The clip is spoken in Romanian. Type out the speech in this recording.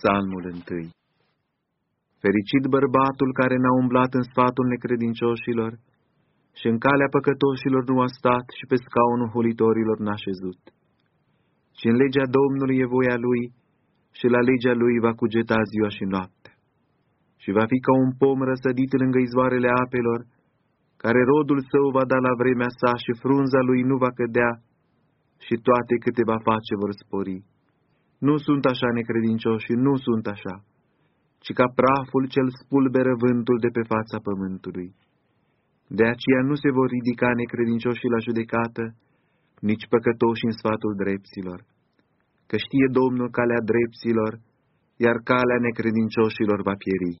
Psalmul întâi Fericit bărbatul care n-a umblat în sfatul necredincioșilor și în calea păcătoșilor nu a stat și pe scaunul hulitorilor n-a șezut. Și în legea Domnului e voia lui și la legea lui va cugeta ziua și noaptea. Și va fi ca un pom răsădit lângă izvoarele apelor, care rodul său va da la vremea sa și frunza lui nu va cădea și toate câte va face vor spori. Nu sunt așa necredincioși, nu sunt așa, ci ca praful cel spulberă vântul de pe fața pământului. De aceea nu se vor ridica necredincioșii la judecată, nici păcătoși în sfatul dreptilor, că știe Domnul calea dreptilor, iar calea necredincioșilor va pieri.